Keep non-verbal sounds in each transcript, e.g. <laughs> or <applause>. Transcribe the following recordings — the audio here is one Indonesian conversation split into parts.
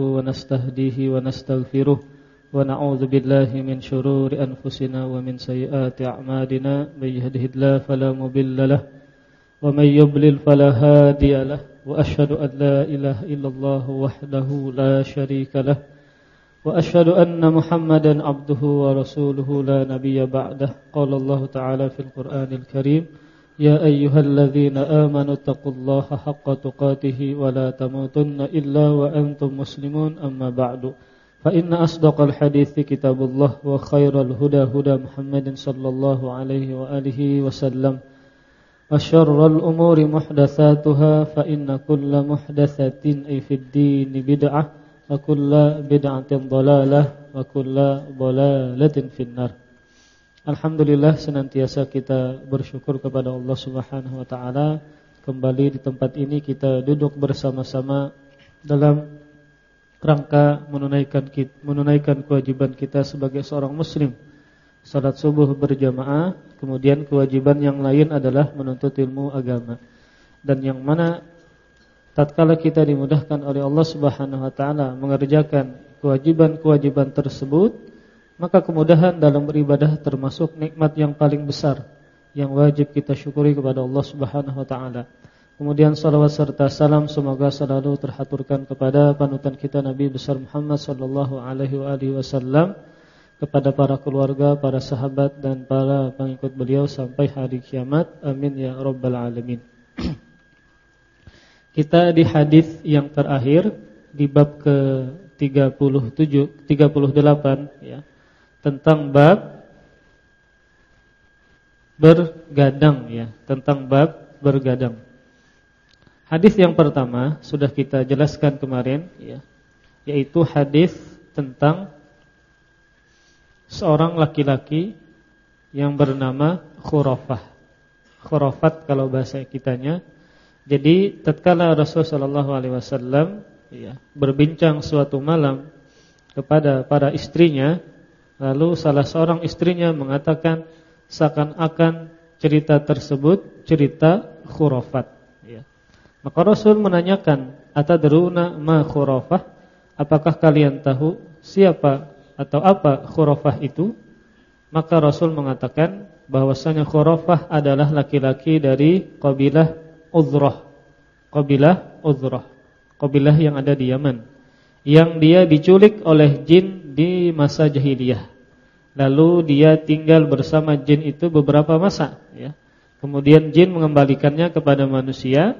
ونستهديه ونستغفره ونعوذ بالله من شرور أنفسنا ومن سيئات أعمالنا من يهده الله فلا مضل له ومن يضلل فلا هادي له وأشهد أن لا إله إلا الله وحده لا شريك له وأشهد أن محمدا عبده ورسوله لا نبي بعده. قال الله تعالى في القرآن الكريم يا أيها الذين آمنوا اتقوا الله حق تقاته ولا تموتن إلا وأنتم مسلمون أما بعد فإن أصدق الحديث كتاب الله وخير الهدى هدى محمد صلى الله عليه وآله وسلم وشر الأمور محدثاتها فإن كل محدثة أي في الدين بدعة wa kullu bid'atin dhalalah wa kullu dhalalatin finnar. Alhamdulillah senantiasa kita bersyukur kepada Allah Subhanahu wa taala kembali di tempat ini kita duduk bersama-sama dalam rangka menunaikan menunaikan kewajiban kita sebagai seorang muslim. Salat subuh berjamaah, kemudian kewajiban yang lain adalah menuntut ilmu agama. Dan yang mana tatkala kita dimudahkan oleh Allah Subhanahu wa taala mengerjakan kewajiban-kewajiban tersebut, maka kemudahan dalam beribadah termasuk nikmat yang paling besar yang wajib kita syukuri kepada Allah Subhanahu wa taala. Kemudian salawat serta salam semoga selalu terhaturkan kepada panutan kita Nabi besar Muhammad sallallahu alaihi wasallam kepada para keluarga, para sahabat dan para pengikut beliau sampai hari kiamat. Amin ya rabbal alamin. <clears throat> Kita di hadis yang terakhir di bab ke-37 38 ya. Tentang bab bergadang ya, tentang bab bergadang. Hadis yang pertama sudah kita jelaskan kemarin ya, yaitu hadis tentang seorang laki-laki yang bernama Khurafah. Khurafat kalau bahasa kitanya jadi tatkala Rasulullah sallallahu alaihi wasallam ya, berbincang suatu malam kepada para istrinya, lalu salah seorang istrinya mengatakan seakan-akan cerita tersebut cerita khurafat ya. Maka Rasul menanyakan, "Atadruna ma khurafah?" Apakah kalian tahu siapa atau apa khurafah itu? Maka Rasul mengatakan bahwasanya khurafah adalah laki-laki dari kabilah Uzrah. Qabilah Uzrah. Qabilah yang ada di Yaman. Yang dia diculik oleh jin di masa jahiliyah. Lalu dia tinggal bersama jin itu beberapa masa ya. Kemudian jin mengembalikannya kepada manusia.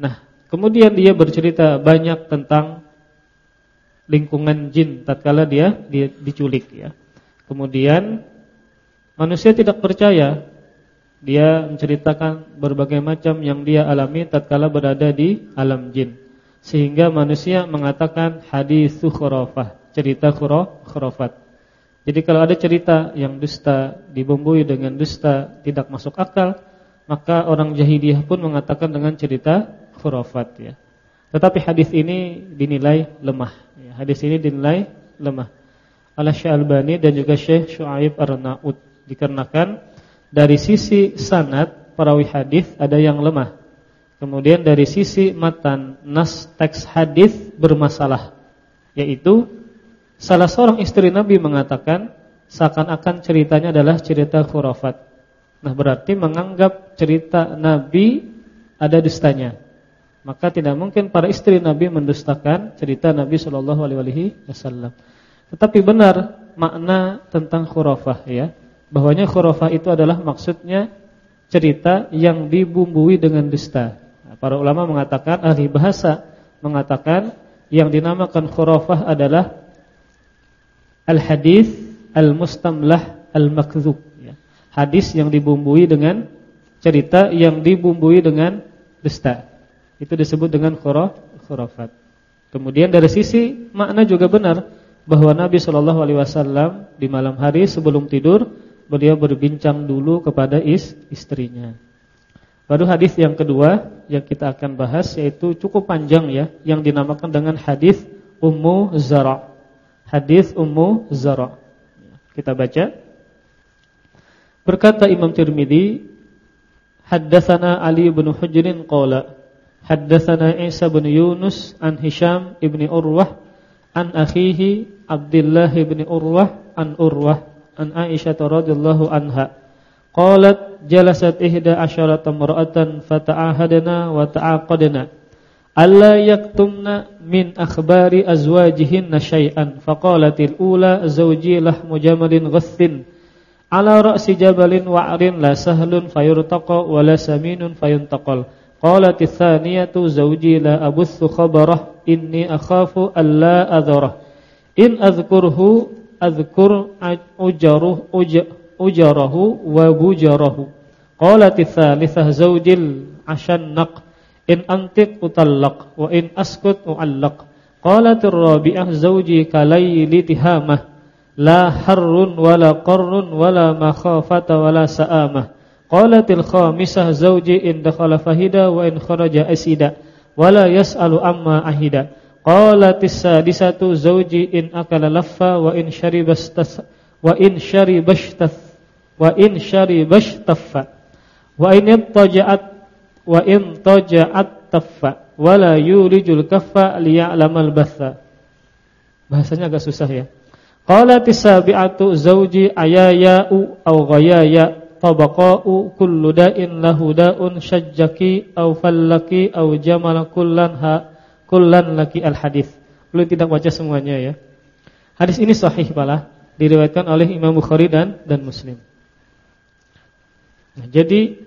Nah, kemudian dia bercerita banyak tentang lingkungan jin tatkala dia, dia diculik ya. Kemudian manusia tidak percaya dia menceritakan berbagai macam yang dia alami tatkala berada di alam jin. Sehingga manusia mengatakan hadis khurafah, cerita khurafat. Jadi kalau ada cerita yang dusta dibumbui dengan dusta tidak masuk akal, maka orang jahiliyah pun mengatakan dengan cerita khurafat ya. Tetapi hadis ini dinilai lemah. Ya, hadis ini dinilai lemah. Al-Syalbani dan juga Syekh Syuaib Ar-Naud dikarenakan dari sisi sanad perawi hadis ada yang lemah. Kemudian dari sisi matan nas teks hadis bermasalah, yaitu salah seorang istri Nabi mengatakan seakan-akan ceritanya adalah cerita khurafat. Nah, berarti menganggap cerita Nabi ada dustanya. Maka tidak mungkin para istri Nabi mendustakan cerita Nabi Shallallahu alaihi wasallam. Tetapi benar makna tentang khurafah ya bahwanya khurafah itu adalah maksudnya cerita yang dibumbui dengan dusta. Nah, para ulama mengatakan ahli bahasa mengatakan yang dinamakan khurafah adalah al-hadis al-mustamlah al-makdzub ya. Hadis yang dibumbui dengan cerita yang dibumbui dengan dusta. Itu disebut dengan khurafat. Kemudian dari sisi makna juga benar bahwa Nabi Shallallahu alaihi wasallam di malam hari sebelum tidur beliau berbincang dulu kepada is, istrinya. Baru hadis yang kedua yang kita akan bahas yaitu cukup panjang ya, yang dinamakan dengan hadis Ummu Zara. Hadis Ummu Zara. Kita baca. Berkata Imam Tirmizi, haddatsana Ali bin Hujrin qala, haddatsana Isa bin Yunus an Hisham ibni Urwah an akhihi Abdullah bin Urwah an Urwah an Aisyah radhiyallahu anha qalat jalasat ihda asyarata mar'atan fata'ahadna wa ta'aqadna alla yaktumna min akhbari azwajihinna syai'an faqalatil ula zawji lahmu jamalin ghassin ala ra'si jabalin wa'rin la sahlun fayurtaqa wa la saminun fayuntaqal qalat tsaniyatu zawji la abuthu khabarah inni akhafu alla adhara in adhkurhu adhkur ujaruh ujarahu wa bujarahu qalat tsalitsah zawjil ashannaq in antiq utallaq wa in askut uallaq. Qalat ar-rabi'ah zawji kalayli tihamah la harrun wala qarrun wala makhafata wala sa'amah. Qalatil khamisah zawji in dakhala fahida wa in kharaja asida wala yas'alu amma ahida. Qalatis sadisatu zawji in akala laffa wa in sharibastas wa in sharibashtas wa in sharibashtaffa wa in taja'at wa in taja'at taffa wala yulijul kaffa liya'lamal batha bahasanya agak susah ya qalatis sabi'atu zawji ayaya'u aw ghayaya tabaqa'u kullu da'in lahu da'un syajjaki aw fallaki aw jamal kullan ha kullan laki al hadis. Belum tidak baca semuanya ya. Hadis ini sahih pala diriwayatkan oleh Imam Bukhari dan dan Muslim. Nah, jadi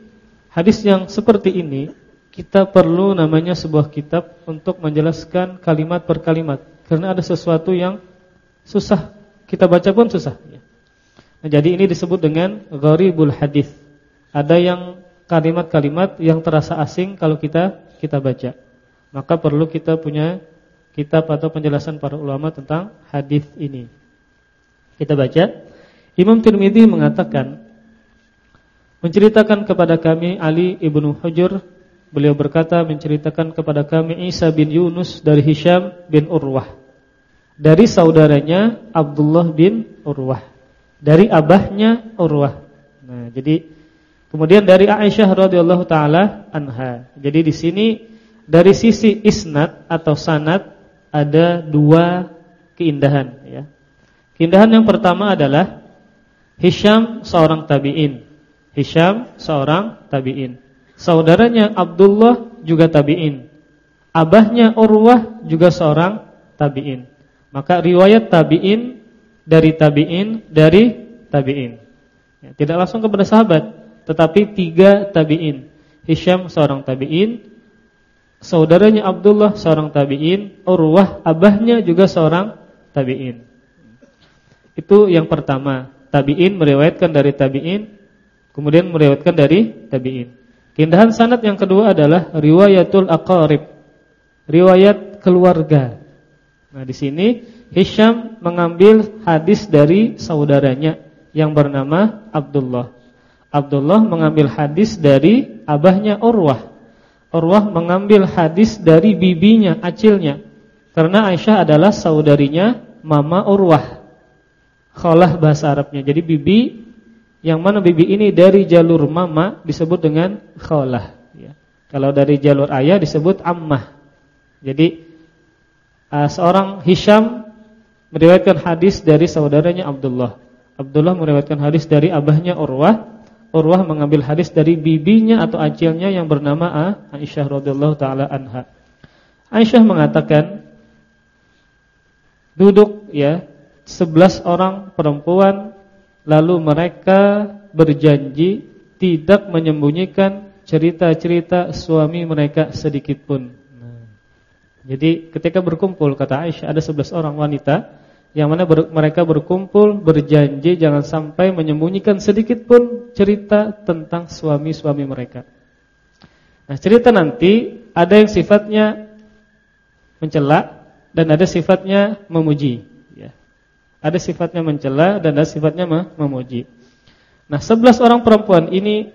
hadis yang seperti ini kita perlu namanya sebuah kitab untuk menjelaskan kalimat per kalimat karena ada sesuatu yang susah kita baca pun susah. Nah, jadi ini disebut dengan gharibul hadis. Ada yang kalimat-kalimat yang terasa asing kalau kita kita baca. Maka perlu kita punya kitab atau penjelasan para ulama tentang hadis ini. Kita baca. Imam Tirmidzi mengatakan menceritakan kepada kami Ali ibnu Hujur beliau berkata menceritakan kepada kami Isa bin Yunus dari Hisham bin Urwah dari saudaranya Abdullah bin Urwah dari abahnya Urwah. Nah, jadi kemudian dari Aisyah radhiyallahu taala anha. Jadi di sini dari sisi isnad atau sanad ada dua keindahan ya. Keindahan yang pertama adalah Hisham seorang tabi'in. Hisham seorang tabi'in. Saudaranya Abdullah juga tabi'in. Abahnya Urwah juga seorang tabi'in. Maka riwayat tabi'in dari tabi'in dari tabi'in. Ya, tidak langsung kepada sahabat, tetapi tiga tabi'in. Hisham seorang tabi'in, saudaranya Abdullah seorang tabi'in, Urwah abahnya juga seorang tabi'in. Itu yang pertama, tabi'in meriwayatkan dari tabi'in, kemudian meriwayatkan dari tabi'in. Keindahan sanad yang kedua adalah riwayatul aqarib. Riwayat keluarga. Nah, di sini Hisham mengambil hadis dari saudaranya yang bernama Abdullah. Abdullah mengambil hadis dari abahnya Urwah. Urwah mengambil hadis dari bibinya, acilnya. Karena Aisyah adalah saudarinya mama Urwah. Khalah bahasa Arabnya. Jadi bibi yang mana bibi ini dari jalur mama disebut dengan khalah. Ya. Kalau dari jalur ayah disebut ammah. Jadi uh, seorang Hisham meriwayatkan hadis dari saudaranya Abdullah. Abdullah meriwayatkan hadis dari abahnya Urwah. Urwah mengambil hadis dari bibinya atau acilnya yang bernama Aisyah radhiyallahu taala anha. Aisyah mengatakan duduk ya 11 orang perempuan lalu mereka berjanji tidak menyembunyikan cerita-cerita suami mereka sedikit pun. Jadi ketika berkumpul kata Aisyah ada 11 orang wanita yang mana ber, mereka berkumpul berjanji jangan sampai menyembunyikan sedikit pun cerita tentang suami-suami mereka. Nah, cerita nanti ada yang sifatnya mencela dan ada sifatnya memuji. Ada sifatnya mencela dan ada sifatnya memuji. Nah, 11 orang perempuan ini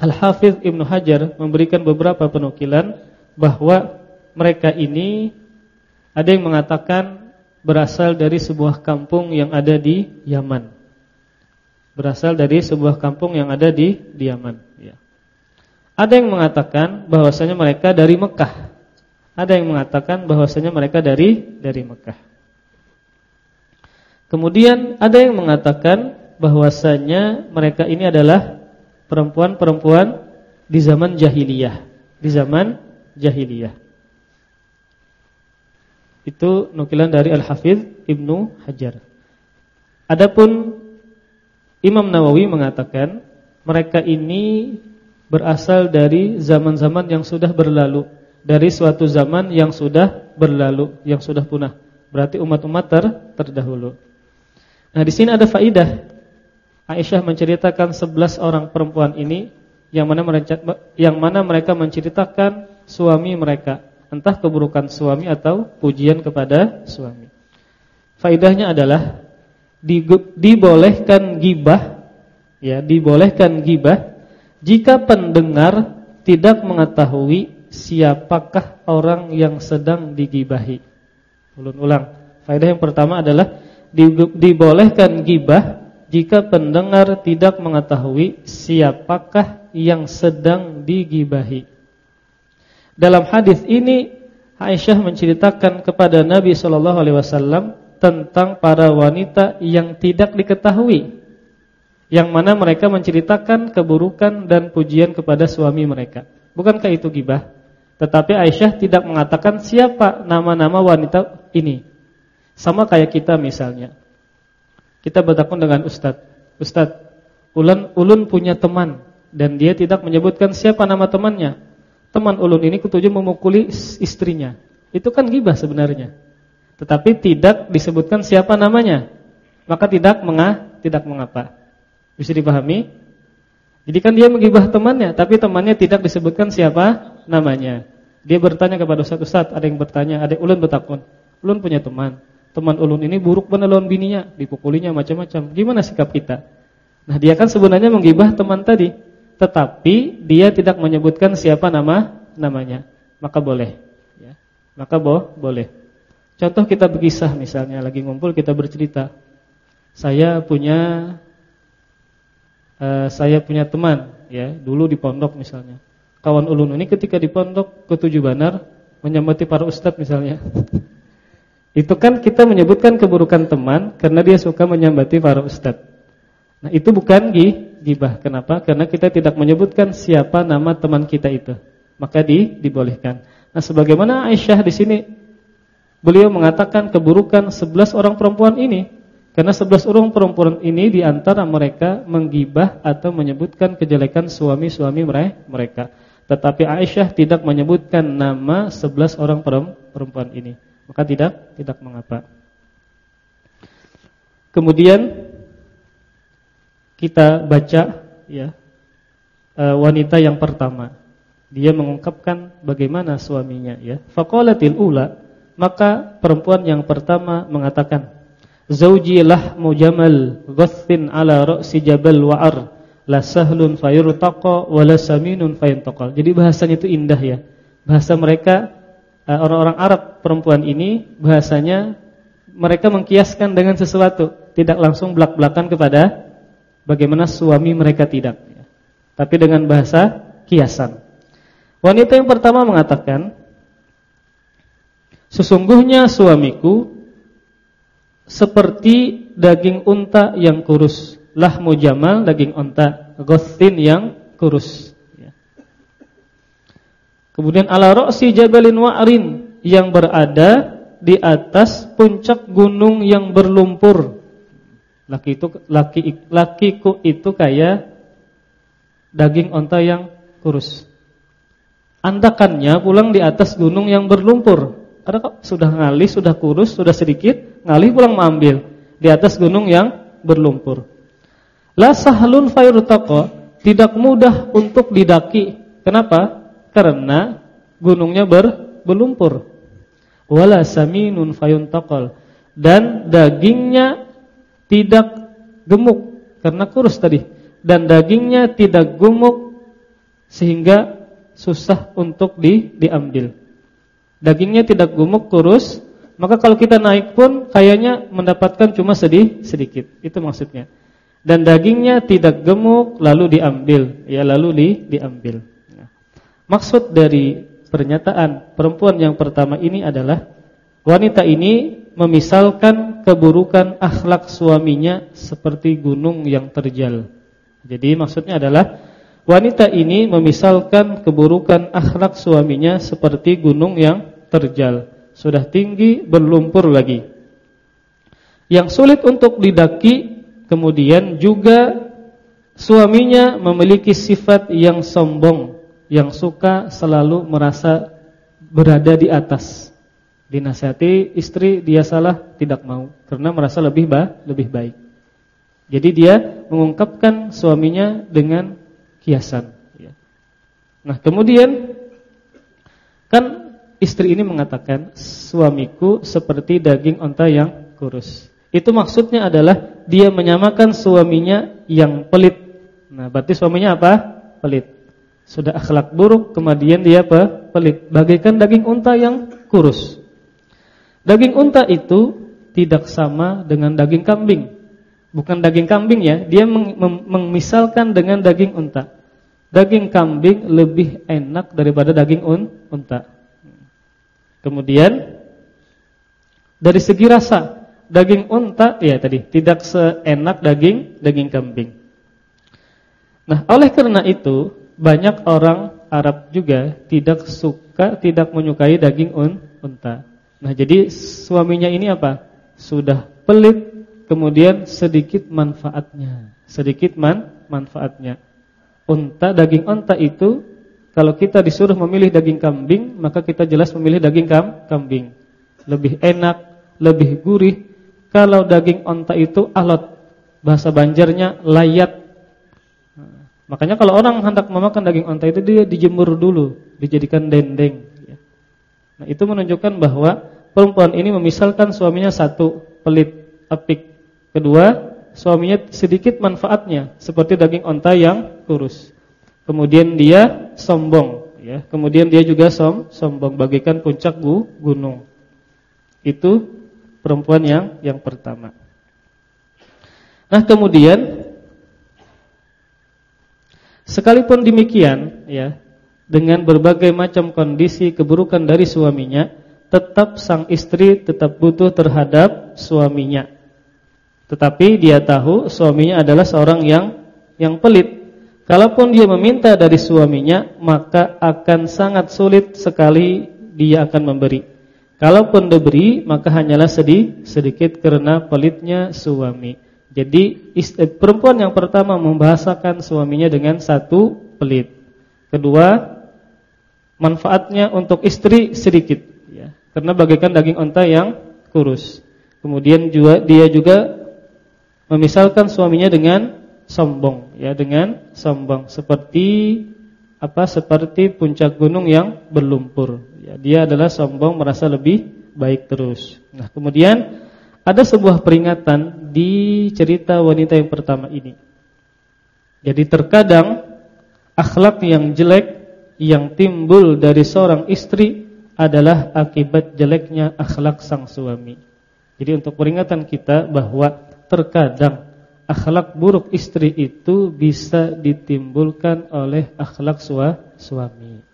Al-Hafidz Ibnu Hajar memberikan beberapa penukilan bahwa mereka ini ada yang mengatakan berasal dari sebuah kampung yang ada di Yaman. Berasal dari sebuah kampung yang ada di, di Yaman. Ya. Ada yang mengatakan bahwasanya mereka dari Mekah. Ada yang mengatakan bahwasanya mereka dari dari Mekah. Kemudian ada yang mengatakan bahwasanya mereka ini adalah perempuan-perempuan di zaman jahiliyah, di zaman jahiliyah. Itu nukilan dari Al-Hafidz Ibnu Hajar. Adapun Imam Nawawi mengatakan mereka ini berasal dari zaman-zaman yang sudah berlalu, dari suatu zaman yang sudah berlalu, yang sudah punah. Berarti umat-umat ter terdahulu. Nah, di sini ada faidah. Aisyah menceritakan 11 orang perempuan ini yang mana mereka, yang mana mereka menceritakan suami mereka, entah keburukan suami atau pujian kepada suami. Faidahnya adalah dibolehkan gibah ya, dibolehkan gibah jika pendengar tidak mengetahui siapakah orang yang sedang digibahi. Ulun-ulang. Faedah yang pertama adalah dibolehkan gibah jika pendengar tidak mengetahui siapakah yang sedang digibahi. Dalam hadis ini Aisyah menceritakan kepada Nabi Shallallahu alaihi wasallam tentang para wanita yang tidak diketahui yang mana mereka menceritakan keburukan dan pujian kepada suami mereka. Bukankah itu gibah? Tetapi Aisyah tidak mengatakan siapa nama-nama wanita ini. Sama kayak kita misalnya. Kita bertakun dengan ustaz. Ustaz, ulun ulun punya teman dan dia tidak menyebutkan siapa nama temannya. Teman ulun ini ketujuh memukuli istrinya. Itu kan gibah sebenarnya. Tetapi tidak disebutkan siapa namanya. Maka tidak mengah, tidak mengapa. Bisa dipahami? Jadi kan dia menggibah temannya, tapi temannya tidak disebutkan siapa namanya. Dia bertanya kepada Ustaz, Ustaz, ada yang bertanya, ada ulun bertakun. Ulun punya teman teman ulun ini buruk benar lawan bininya, dipukulinya macam-macam. Gimana sikap kita? Nah, dia kan sebenarnya menggibah teman tadi, tetapi dia tidak menyebutkan siapa nama namanya. Maka boleh, ya. Maka boh, boleh. Contoh kita berkisah misalnya lagi ngumpul kita bercerita. Saya punya uh, saya punya teman ya, dulu di pondok misalnya. Kawan ulun ini ketika di pondok ketujuh banar menyambati para ustadz misalnya. <laughs> Itu kan kita menyebutkan keburukan teman karena dia suka menyambati para ustadz. Nah itu bukan gibah. Kenapa? Karena kita tidak menyebutkan siapa nama teman kita itu. Maka di, dibolehkan. Nah sebagaimana Aisyah di sini beliau mengatakan keburukan 11 orang perempuan ini. Karena 11 orang perempuan ini di antara mereka menggibah atau menyebutkan kejelekan suami-suami mereka. Tetapi Aisyah tidak menyebutkan nama 11 orang perempuan ini maka tidak tidak mengapa. Kemudian kita baca ya e, wanita yang pertama. Dia mengungkapkan bagaimana suaminya ya. Faqalatil ula maka perempuan yang pertama mengatakan Zauji lahmu jamal ghassin ala ra'si jabal wa'ar la sahlun fayurtaqa wa la saminun fayantaqal. Jadi bahasanya itu indah ya. Bahasa mereka orang-orang Arab perempuan ini bahasanya mereka mengkiaskan dengan sesuatu, tidak langsung belak-belakan kepada bagaimana suami mereka tidak, tapi dengan bahasa kiasan. Wanita yang pertama mengatakan, sesungguhnya suamiku seperti daging unta yang kurus, lahmu jamal daging unta, ghostin yang kurus. Kemudian ala ra'si jabalin wa'rin yang berada di atas puncak gunung yang berlumpur. Laki itu laki lakiku itu kayak daging onta yang kurus. Andakannya pulang di atas gunung yang berlumpur. Ada kok sudah ngalih, sudah kurus, sudah sedikit, ngalih pulang mengambil di atas gunung yang berlumpur. La sahlun tidak mudah untuk didaki. Kenapa? Karena gunungnya ber, berlumpur. Wala saminun fayuntaqal dan dagingnya tidak gemuk karena kurus tadi dan dagingnya tidak gemuk sehingga susah untuk di, diambil. Dagingnya tidak gemuk kurus, maka kalau kita naik pun kayaknya mendapatkan cuma sedih sedikit. Itu maksudnya. Dan dagingnya tidak gemuk lalu diambil, ya lalu di, diambil. Maksud dari pernyataan perempuan yang pertama ini adalah wanita ini memisalkan keburukan akhlak suaminya seperti gunung yang terjal. Jadi maksudnya adalah wanita ini memisalkan keburukan akhlak suaminya seperti gunung yang terjal, sudah tinggi berlumpur lagi. Yang sulit untuk didaki kemudian juga suaminya memiliki sifat yang sombong yang suka selalu merasa berada di atas. Dinasihati istri dia salah tidak mau karena merasa lebih ba lebih baik. Jadi dia mengungkapkan suaminya dengan kiasan. Nah kemudian kan istri ini mengatakan suamiku seperti daging onta yang kurus. Itu maksudnya adalah dia menyamakan suaminya yang pelit. Nah berarti suaminya apa? Pelit sudah akhlak buruk, kemudian dia apa? pelit, bagaikan daging unta yang kurus. Daging unta itu tidak sama dengan daging kambing. Bukan daging kambing ya, dia memisalkan dengan daging unta. Daging kambing lebih enak daripada daging un unta. Kemudian dari segi rasa, daging unta ya tadi tidak seenak daging daging kambing. Nah, oleh karena itu banyak orang Arab juga tidak suka, tidak menyukai daging un, unta. Nah, jadi suaminya ini apa? Sudah pelit, kemudian sedikit manfaatnya. Sedikit man, manfaatnya. Unta, daging unta itu kalau kita disuruh memilih daging kambing, maka kita jelas memilih daging kam, kambing. Lebih enak, lebih gurih. Kalau daging unta itu alot, bahasa Banjarnya layat Makanya kalau orang hendak memakan daging onta itu dia dijemur dulu, dijadikan dendeng. Ya. Nah itu menunjukkan bahwa perempuan ini memisalkan suaminya satu pelit, apik. Kedua, suaminya sedikit manfaatnya seperti daging onta yang kurus. Kemudian dia sombong, ya. Kemudian dia juga som, sombong bagaikan puncak gu, gunung. Itu perempuan yang yang pertama. Nah kemudian Sekalipun demikian, ya, dengan berbagai macam kondisi keburukan dari suaminya, tetap sang istri tetap butuh terhadap suaminya. Tetapi dia tahu suaminya adalah seorang yang yang pelit. Kalaupun dia meminta dari suaminya, maka akan sangat sulit sekali dia akan memberi. Kalaupun diberi, maka hanyalah sedih sedikit karena pelitnya suami. Jadi eh, perempuan yang pertama membahasakan suaminya dengan satu pelit. Kedua, manfaatnya untuk istri sedikit ya. Karena bagaikan daging onta yang kurus. Kemudian juga dia juga memisalkan suaminya dengan sombong ya, dengan sombong seperti apa? Seperti puncak gunung yang berlumpur. Ya, dia adalah sombong merasa lebih baik terus. Nah, kemudian ada sebuah peringatan di cerita wanita yang pertama ini. Jadi terkadang akhlak yang jelek yang timbul dari seorang istri adalah akibat jeleknya akhlak sang suami. Jadi untuk peringatan kita bahwa terkadang akhlak buruk istri itu bisa ditimbulkan oleh akhlak suami.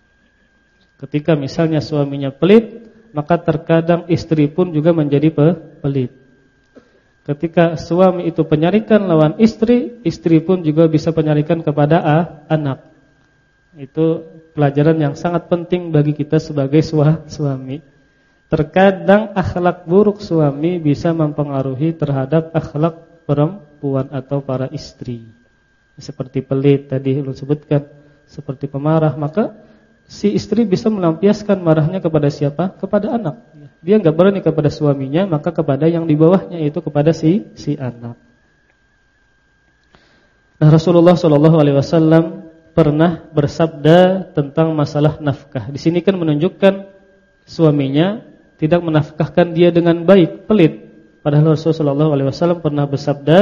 Ketika misalnya suaminya pelit, maka terkadang istri pun juga menjadi pelit. Ketika suami itu penyarikan lawan istri, istri pun juga bisa penyarikan kepada ah, anak. Itu pelajaran yang sangat penting bagi kita sebagai suami. Terkadang akhlak buruk suami bisa mempengaruhi terhadap akhlak perempuan atau para istri. Seperti pelit tadi lu sebutkan, seperti pemarah, maka si istri bisa melampiaskan marahnya kepada siapa? Kepada anak. Dia nggak berani kepada suaminya, maka kepada yang di bawahnya yaitu kepada si si anak. Nah, Rasulullah Shallallahu alaihi wasallam pernah bersabda tentang masalah nafkah. Di sini kan menunjukkan suaminya tidak menafkahkan dia dengan baik, pelit. Padahal Rasulullah Shallallahu alaihi wasallam pernah bersabda,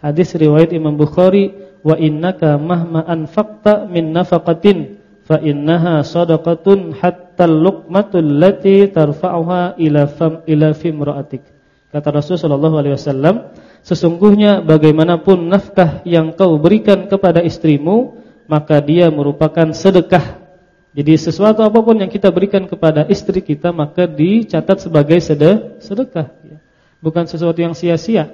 hadis riwayat Imam Bukhari, "Wa innaka mahma anfaqta min nafaqatin fa innaha sadaqatun hatta luqmatul lati tarfa'uha ila fam ila fimra'atik. Kata Rasul sallallahu alaihi wasallam, sesungguhnya bagaimanapun nafkah yang kau berikan kepada istrimu, maka dia merupakan sedekah Jadi sesuatu apa pun yang kita berikan kepada istri kita maka dicatat sebagai sedekah, ya. bukan sesuatu yang sia-sia.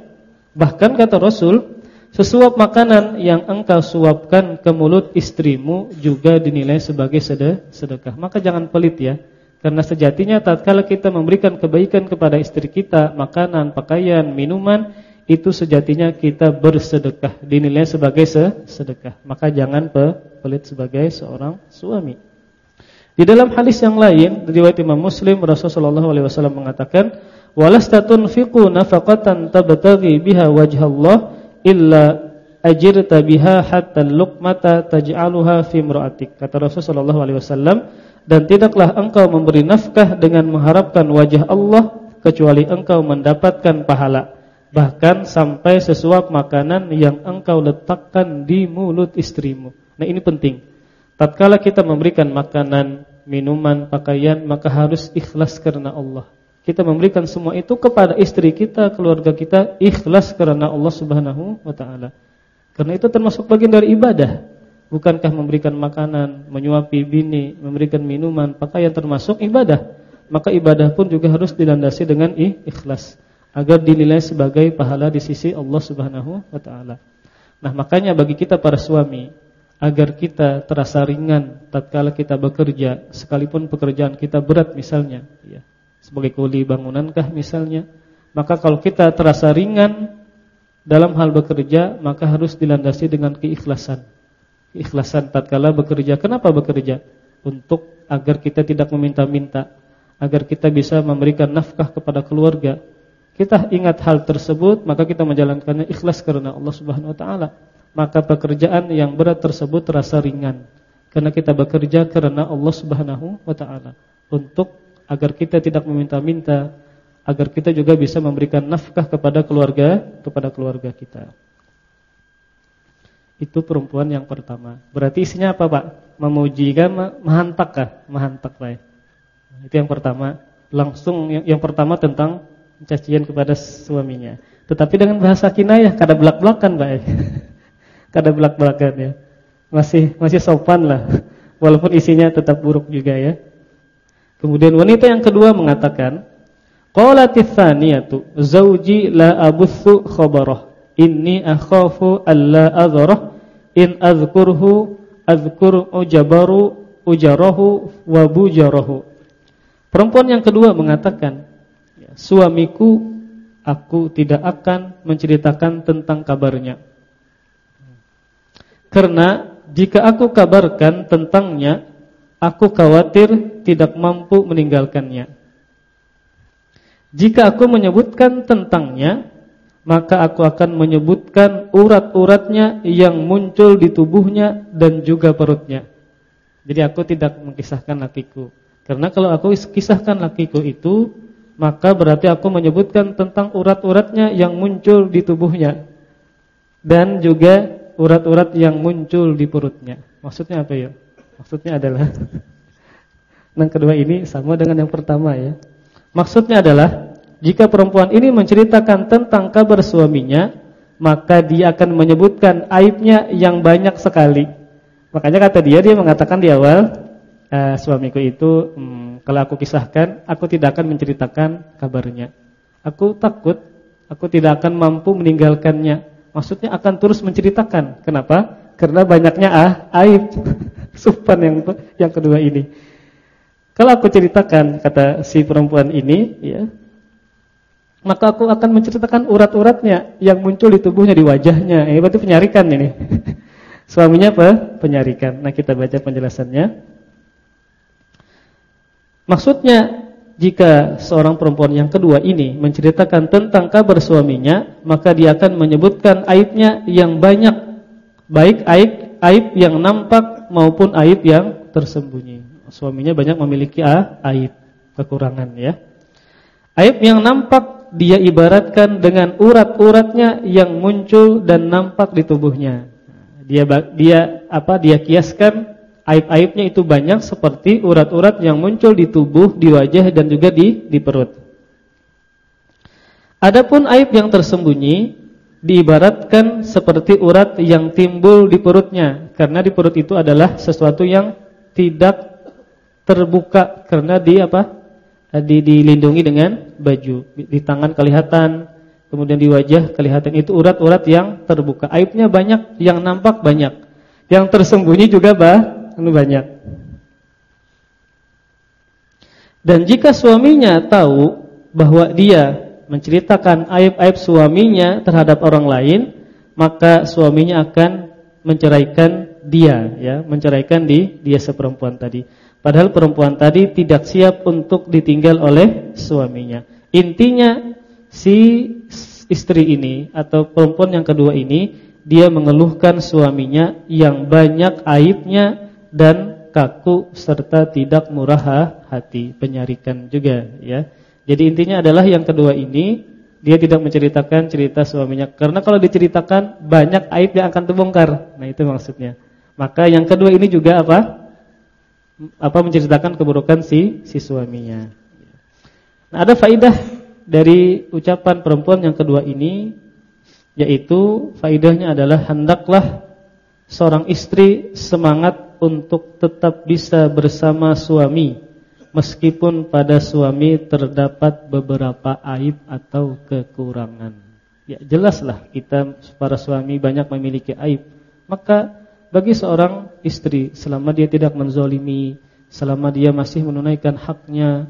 Bahkan kata Rasul, sesuap makanan yang engkau suapkan ke mulut istrimu juga dinilai sebagai sedekah. Maka jangan pelit ya. Karena sejatinya tatkala kita memberikan kebaikan kepada istri kita, makanan, pakaian, minuman, itu sejatinya kita bersedekah, dinilai sebagai sedekah. Maka jangan pelit sebagai seorang suami. Di dalam hadis yang lain, riwayat Imam Muslim, Rasulullah SAW mengatakan, "Walastatunfiqu nafaqatan tabtaghi biha wajhallah illa ajirta biha hatta luqmata taj'aluha fi imra'atik." Kata Rasulullah SAW, dan tidaklah engkau memberi nafkah dengan mengharapkan wajah Allah kecuali engkau mendapatkan pahala bahkan sampai sesuap makanan yang engkau letakkan di mulut istrimu. Nah, ini penting. Tatkala kita memberikan makanan, minuman, pakaian, maka harus ikhlas karena Allah. Kita memberikan semua itu kepada istri kita, keluarga kita, ikhlas karena Allah Subhanahu wa taala. Karena itu termasuk bagian dari ibadah. Bukankah memberikan makanan, menyuapi bini, memberikan minuman, pakaian termasuk ibadah? Maka ibadah pun juga harus dilandasi dengan ikhlas agar dinilai sebagai pahala di sisi Allah Subhanahu wa taala. Nah, makanya bagi kita para suami agar kita terasa ringan tatkala kita bekerja, sekalipun pekerjaan kita berat misalnya, ya. Sebagai kuli bangunankah misalnya, maka kalau kita terasa ringan dalam hal bekerja, maka harus dilandasi dengan keikhlasan Ikhlasan tatkala bekerja. Kenapa bekerja? Untuk agar kita tidak meminta-minta, agar kita bisa memberikan nafkah kepada keluarga. Kita ingat hal tersebut, maka kita menjalankannya ikhlas karena Allah Subhanahu wa taala. Maka pekerjaan yang berat tersebut terasa ringan karena kita bekerja karena Allah Subhanahu wa taala. Untuk agar kita tidak meminta-minta, agar kita juga bisa memberikan nafkah kepada keluarga kepada keluarga kita. Itu perempuan yang pertama. Berarti isinya apa, Pak? Memuji kan, menghantak kah? Menghantak, Pak. Itu yang pertama. Langsung yang, yang pertama tentang cacian kepada suaminya. Tetapi dengan bahasa kinayah kada belak-belakan, Pak. <laughs> kada belak-belakan ya. Masih masih sopan lah. Walaupun isinya tetap buruk juga ya. Kemudian wanita yang kedua mengatakan, Qalatis tsaniyatu zauji la abuthu khabarah inni akhafu alla adhrah in azkurhu azkur ujabaru ujarahu wa bujarahu. Perempuan yang kedua mengatakan, suamiku aku tidak akan menceritakan tentang kabarnya. Karena jika aku kabarkan tentangnya, aku khawatir tidak mampu meninggalkannya. Jika aku menyebutkan tentangnya, maka aku akan menyebutkan urat-uratnya yang muncul di tubuhnya dan juga perutnya. Jadi aku tidak mengisahkan lakiku. Karena kalau aku kisahkan lakiku itu, maka berarti aku menyebutkan tentang urat-uratnya yang muncul di tubuhnya. Dan juga urat-urat yang muncul di perutnya. Maksudnya apa ya? Maksudnya adalah <laughs> Yang kedua ini sama dengan yang pertama ya. Maksudnya adalah jika perempuan ini menceritakan tentang kabar suaminya, maka dia akan menyebutkan aibnya yang banyak sekali. Makanya kata dia, dia mengatakan di awal, e, suamiku itu, hmm, kalau aku kisahkan, aku tidak akan menceritakan kabarnya. Aku takut, aku tidak akan mampu meninggalkannya. Maksudnya akan terus menceritakan. Kenapa? Karena banyaknya ah, aib. <laughs> Supan yang yang kedua ini. Kalau aku ceritakan, kata si perempuan ini, ya, maka aku akan menceritakan urat-uratnya yang muncul di tubuhnya di wajahnya. Ini berarti penyarikan ini. <laughs> Suaminya apa? Penyarikan. Nah, kita baca penjelasannya. Maksudnya jika seorang perempuan yang kedua ini menceritakan tentang kabar suaminya, maka dia akan menyebutkan aibnya yang banyak, baik aib aib yang nampak maupun aib yang tersembunyi. Suaminya banyak memiliki aib, kekurangan ya. Aib yang nampak dia ibaratkan dengan urat-uratnya yang muncul dan nampak di tubuhnya. Dia dia apa? Dia kiaskan aib-aibnya itu banyak seperti urat-urat yang muncul di tubuh, di wajah dan juga di di perut. Adapun aib yang tersembunyi diibaratkan seperti urat yang timbul di perutnya karena di perut itu adalah sesuatu yang tidak terbuka karena di apa? Di, dilindungi dengan baju. Di tangan kelihatan, kemudian di wajah kelihatan itu urat-urat yang terbuka. Aibnya banyak, yang nampak banyak. Yang tersembunyi juga bah, banyak. Dan jika suaminya tahu bahwa dia menceritakan aib-aib suaminya terhadap orang lain, maka suaminya akan menceraikan dia, ya, menceraikan di dia seperempuan tadi. Padahal perempuan tadi tidak siap untuk ditinggal oleh suaminya. Intinya si istri ini atau perempuan yang kedua ini dia mengeluhkan suaminya yang banyak aibnya dan kaku serta tidak murah hati, penyarikan juga ya. Jadi intinya adalah yang kedua ini dia tidak menceritakan cerita suaminya karena kalau diceritakan banyak aib yang akan terbongkar. Nah, itu maksudnya. Maka yang kedua ini juga apa? Apa menceritakan keburukan si si suaminya. Nah, ada faidah dari ucapan perempuan yang kedua ini yaitu faidahnya adalah hendaklah seorang istri semangat untuk tetap bisa bersama suami meskipun pada suami terdapat beberapa aib atau kekurangan. Ya jelaslah kita para suami banyak memiliki aib. Maka bagi seorang istri selama dia tidak menzolimi, selama dia masih menunaikan haknya,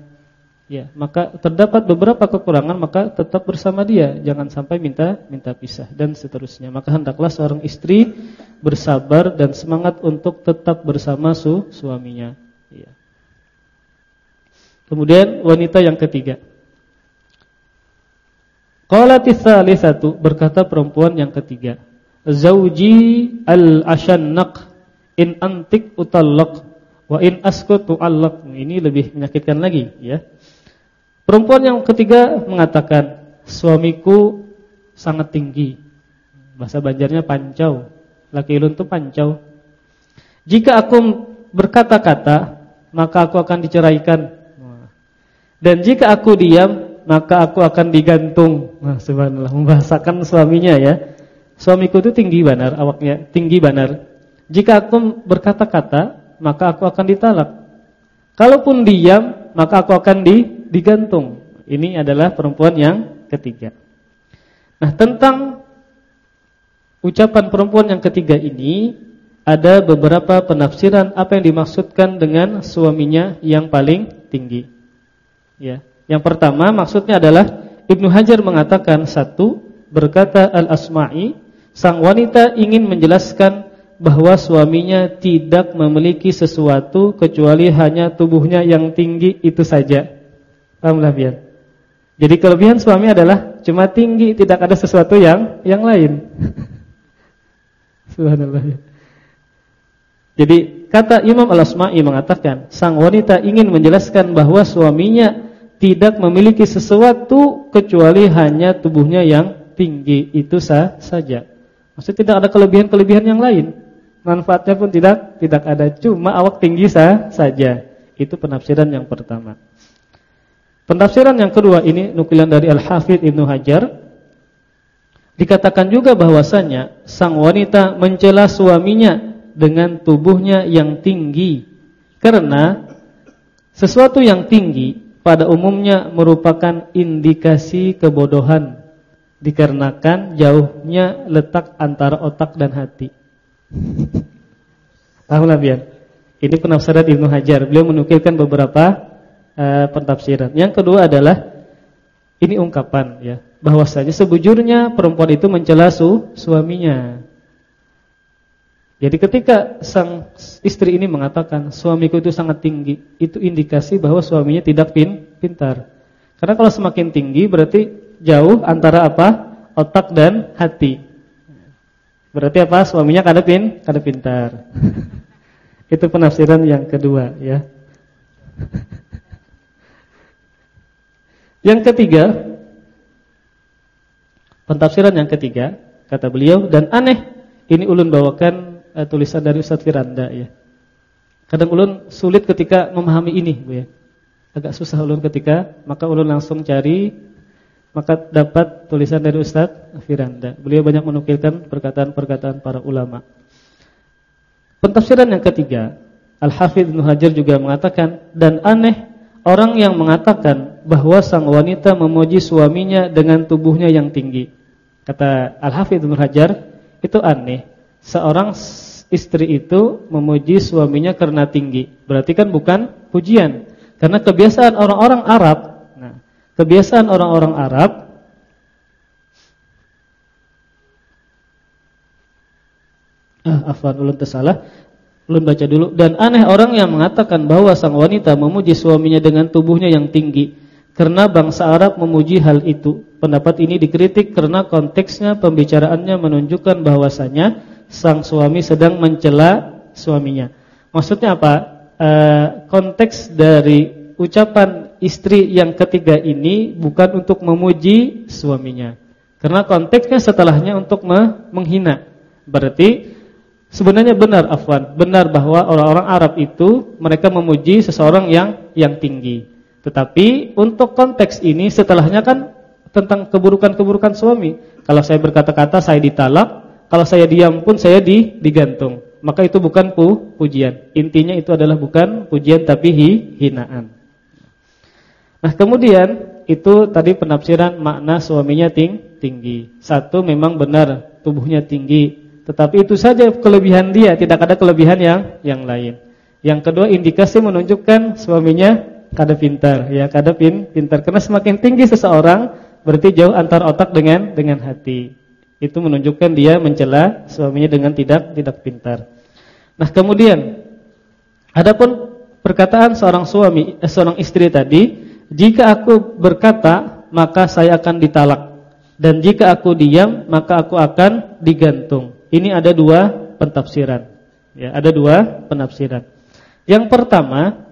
ya maka terdapat beberapa kekurangan maka tetap bersama dia, jangan sampai minta minta pisah dan seterusnya. Maka hendaklah seorang istri bersabar dan semangat untuk tetap bersama su suaminya. Ya. Kemudian wanita yang ketiga. Qalatis berkata perempuan yang ketiga, "Zauji al-ashannaq in antik utallaq wa in askutu allaq." Ini lebih menyakitkan lagi, ya. Perempuan yang ketiga mengatakan, "Suamiku sangat tinggi." Bahasa Banjarnya pancau. Laki ulun itu pancau. Jika aku berkata-kata, maka aku akan diceraikan dan jika aku diam, maka aku akan digantung. Nah, subhanallah, membahasakan suaminya ya. Suamiku itu tinggi banar, awaknya tinggi banar. Jika aku berkata-kata, maka aku akan ditalak. Kalaupun diam, maka aku akan di, digantung. Ini adalah perempuan yang ketiga. Nah, tentang ucapan perempuan yang ketiga ini ada beberapa penafsiran apa yang dimaksudkan dengan suaminya yang paling tinggi. Ya. Yang pertama maksudnya adalah Ibnu Hajar mengatakan satu berkata Al-Asma'i sang wanita ingin menjelaskan bahwa suaminya tidak memiliki sesuatu kecuali hanya tubuhnya yang tinggi itu saja. Pahamlah biar. Jadi kelebihan suami adalah cuma tinggi, tidak ada sesuatu yang yang lain. <laughs> Subhanallah. Ya. Jadi kata Imam Al-Asma'i mengatakan sang wanita ingin menjelaskan bahwa suaminya tidak memiliki sesuatu kecuali hanya tubuhnya yang tinggi itu sah saja. Maksudnya tidak ada kelebihan-kelebihan yang lain. Manfaatnya pun tidak tidak ada, cuma awak tinggi sah saja. Itu penafsiran yang pertama. Penafsiran yang kedua ini nukilan dari Al-Hafidz Ibnu Hajar dikatakan juga bahwasanya sang wanita mencela suaminya dengan tubuhnya yang tinggi karena sesuatu yang tinggi pada umumnya merupakan indikasi kebodohan dikarenakan jauhnya letak antara otak dan hati. Tahulah biar. Ini penafsiran Ibnu Hajar. Beliau menukilkan beberapa uh, pentafsiran. Yang kedua adalah ini ungkapan ya, bahwasanya sebujurnya perempuan itu mencela su, suaminya. Jadi ketika sang istri ini mengatakan suamiku itu sangat tinggi, itu indikasi bahwa suaminya tidak pin, pintar. Karena kalau semakin tinggi berarti jauh antara apa? otak dan hati. Berarti apa? Suaminya kada pin, kada pintar. <laughs> itu penafsiran yang kedua ya. <laughs> yang ketiga, pentafsiran yang ketiga kata beliau dan aneh ini ulun bawakan uh, tulisan dari Ustaz Firanda ya. Kadang ulun sulit ketika memahami ini, Bu ya. Agak susah ulun ketika, maka ulun langsung cari maka dapat tulisan dari Ustaz Firanda. Beliau banyak menukilkan perkataan-perkataan para ulama. Pentafsiran yang ketiga, Al-Hafidz Ibnu Hajar juga mengatakan dan aneh orang yang mengatakan bahwa sang wanita memuji suaminya dengan tubuhnya yang tinggi. Kata Al-Hafidz Ibnu Hajar, itu aneh. Seorang istri itu memuji suaminya karena tinggi. Berarti kan bukan pujian. Karena kebiasaan orang-orang Arab. Kebiasaan orang-orang Arab Ah, afwan ulun tersalah. Ulun baca dulu. Dan aneh orang yang mengatakan bahwa sang wanita memuji suaminya dengan tubuhnya yang tinggi. Karena bangsa Arab memuji hal itu. Pendapat ini dikritik karena konteksnya pembicaraannya menunjukkan bahwasanya sang suami sedang mencela suaminya. Maksudnya apa? E, konteks dari ucapan istri yang ketiga ini bukan untuk memuji suaminya. Karena konteksnya setelahnya untuk menghina. Berarti Sebenarnya benar afwan, benar bahwa orang-orang Arab itu mereka memuji seseorang yang yang tinggi. Tetapi untuk konteks ini setelahnya kan tentang keburukan-keburukan suami. Kalau saya berkata-kata saya ditalak, kalau saya diam pun saya di, digantung. Maka itu bukan pu, pujian. Intinya itu adalah bukan pujian tapi hi, hinaan. Nah, kemudian itu tadi penafsiran makna suaminya ting, tinggi. Satu memang benar tubuhnya tinggi, tetapi itu saja kelebihan dia, tidak ada kelebihan yang yang lain. Yang kedua indikasi menunjukkan suaminya kada pintar, ya kada pin, pintar. Karena semakin tinggi seseorang berarti jauh antara otak dengan dengan hati. Itu menunjukkan dia mencela suaminya dengan tidak tidak pintar. Nah, kemudian adapun perkataan seorang suami eh, seorang istri tadi, jika aku berkata, maka saya akan ditalak. Dan jika aku diam, maka aku akan digantung. Ini ada dua pentafsiran. Ya, ada dua penafsiran. Yang pertama,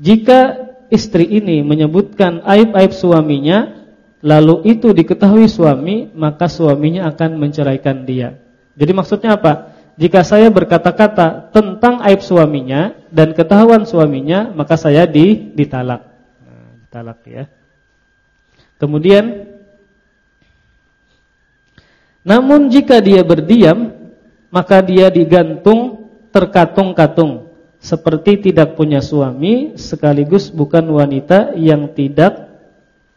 jika istri ini menyebutkan aib-aib suaminya, lalu itu diketahui suami, maka suaminya akan menceraikan dia. Jadi maksudnya apa? Jika saya berkata-kata tentang aib suaminya dan ketahuan suaminya, maka saya di ditalak. Ditalak ya. Kemudian namun jika dia berdiam maka dia digantung terkatung-katung seperti tidak punya suami sekaligus bukan wanita yang tidak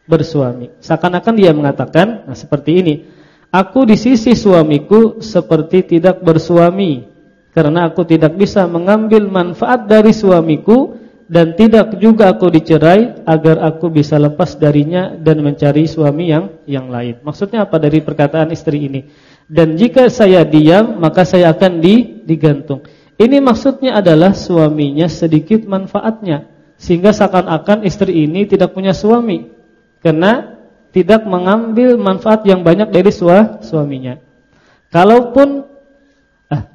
bersuami. Seakan-akan dia mengatakan, nah seperti ini, aku di sisi suamiku seperti tidak bersuami karena aku tidak bisa mengambil manfaat dari suamiku dan tidak juga aku dicerai agar aku bisa lepas darinya dan mencari suami yang yang lain. Maksudnya apa dari perkataan istri ini? Dan jika saya diam maka saya akan di, digantung. Ini maksudnya adalah suaminya sedikit manfaatnya sehingga seakan-akan istri ini tidak punya suami karena tidak mengambil manfaat yang banyak dari sua, suaminya. Kalaupun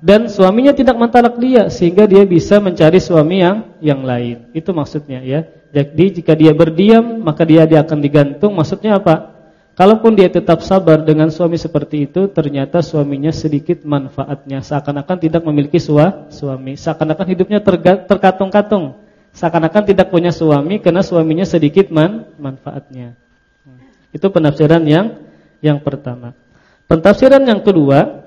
dan suaminya tidak mentalak dia sehingga dia bisa mencari suami yang yang lain. Itu maksudnya ya. Jadi jika dia berdiam maka dia dia akan digantung. Maksudnya apa? Kalaupun dia tetap sabar dengan suami seperti itu, ternyata suaminya sedikit manfaatnya. Seakan-akan tidak memiliki sua, suami. Seakan-akan hidupnya terkatung-katung. Seakan-akan tidak punya suami karena suaminya sedikit man, manfaatnya. Itu penafsiran yang yang pertama. Pentafsiran yang kedua,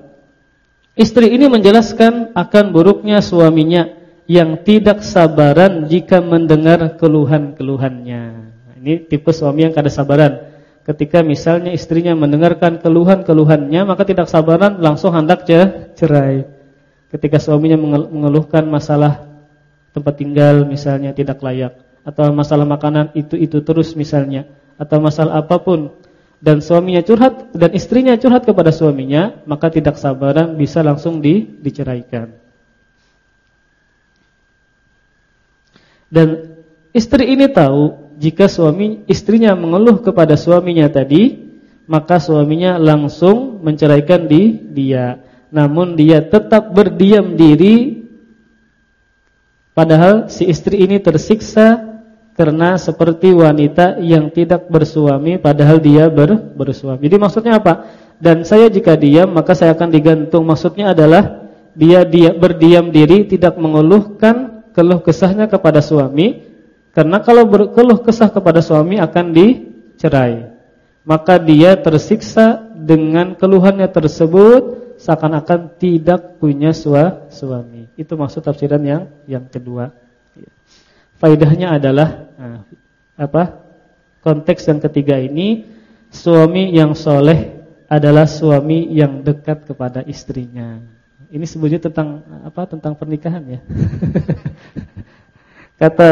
istri ini menjelaskan akan buruknya suaminya yang tidak sabaran jika mendengar keluhan-keluhannya. Ini tipe suami yang kada sabaran ketika misalnya istrinya mendengarkan keluhan-keluhannya maka tidak sabaran langsung hendak cerai. Ketika suaminya mengeluhkan masalah tempat tinggal misalnya tidak layak atau masalah makanan itu-itu terus misalnya atau masalah apa pun dan suaminya curhat dan istrinya curhat kepada suaminya maka tidak sabaran bisa langsung di, diceraikan. Dan istri ini tahu jika suami istrinya mengeluh kepada suaminya tadi, maka suaminya langsung menceraikan di dia. Namun dia tetap berdiam diri padahal si istri ini tersiksa karena seperti wanita yang tidak bersuami padahal dia ber, bersuami. Jadi maksudnya apa? Dan saya jika diam maka saya akan digantung. Maksudnya adalah dia dia berdiam diri tidak mengeluhkan keluh kesahnya kepada suami karena kalau berkeluh kesah kepada suami akan dicerai. Maka dia tersiksa dengan keluhannya tersebut seakan-akan tidak punya sua, suami. Itu maksud tafsiran yang yang kedua. Faidahnya adalah nah, apa? Konteks yang ketiga ini suami yang soleh adalah suami yang dekat kepada istrinya. Ini sebutnya tentang apa? Tentang pernikahan ya. <laughs> Kata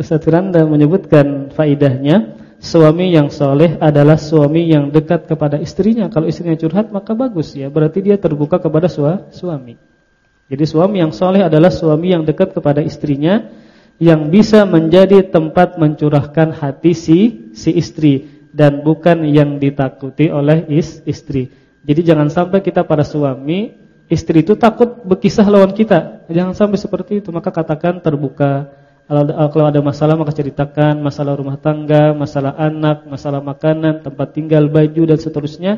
Ustaz Firanda menyebutkan faidahnya, suami yang soleh adalah suami yang dekat kepada istrinya. Kalau istrinya curhat maka bagus ya, berarti dia terbuka kepada suami. Jadi suami yang soleh adalah suami yang dekat kepada istrinya, yang bisa menjadi tempat mencurahkan hati si si istri dan bukan yang ditakuti oleh is, istri. Jadi jangan sampai kita para suami istri itu takut berkisah lawan kita. Jangan sampai seperti itu. Maka katakan terbuka. Kalau ada masalah maka ceritakan masalah rumah tangga, masalah anak, masalah makanan, tempat tinggal, baju dan seterusnya.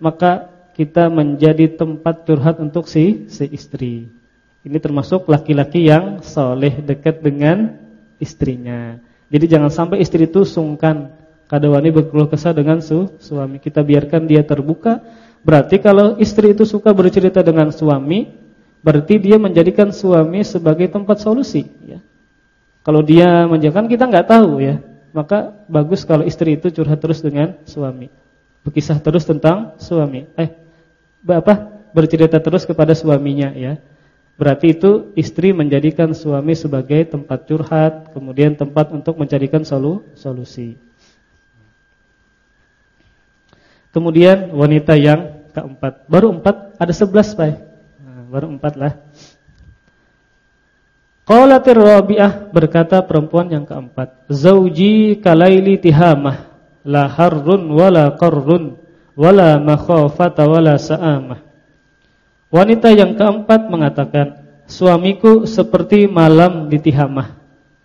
Maka kita menjadi tempat curhat untuk si si istri. Ini termasuk laki-laki yang soleh dekat dengan istrinya. Jadi jangan sampai istri itu sungkan kadawani berkeluh kesah dengan su suami. Kita biarkan dia terbuka Berarti kalau istri itu suka bercerita dengan suami, berarti dia menjadikan suami sebagai tempat solusi. Ya. Kalau dia menjadikan kita nggak tahu ya, maka bagus kalau istri itu curhat terus dengan suami, berkisah terus tentang suami. Eh, apa? Bercerita terus kepada suaminya ya. Berarti itu istri menjadikan suami sebagai tempat curhat, kemudian tempat untuk mencarikan solu solusi. Kemudian wanita yang keempat. Baru empat, ada sebelas Pak. Nah, baru empat lah. Qalatir Rabi'ah berkata perempuan yang keempat, Zauji kalaili tihamah, la harrun wala qarrun, wala makhafata wala sa'amah. Wanita yang keempat mengatakan, suamiku seperti malam di tihamah.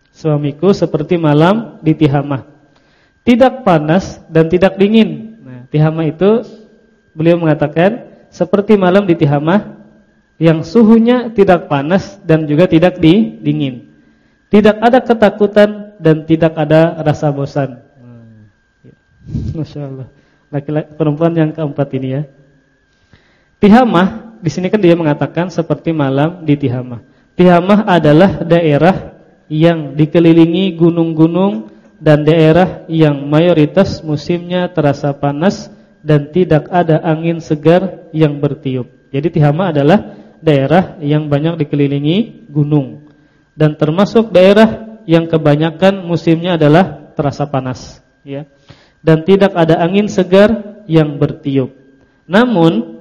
Suamiku seperti malam di tihamah. Tidak panas dan tidak dingin Tihama itu beliau mengatakan seperti malam di Tihama yang suhunya tidak panas dan juga tidak di, dingin. Tidak ada ketakutan dan tidak ada rasa bosan. Masya Allah. Laki-laki perempuan yang keempat ini ya. Tihamah di sini kan dia mengatakan seperti malam di Tihamah. Tihamah adalah daerah yang dikelilingi gunung-gunung dan daerah yang mayoritas musimnya terasa panas dan tidak ada angin segar yang bertiup. Jadi Tihama adalah daerah yang banyak dikelilingi gunung dan termasuk daerah yang kebanyakan musimnya adalah terasa panas, ya. Dan tidak ada angin segar yang bertiup. Namun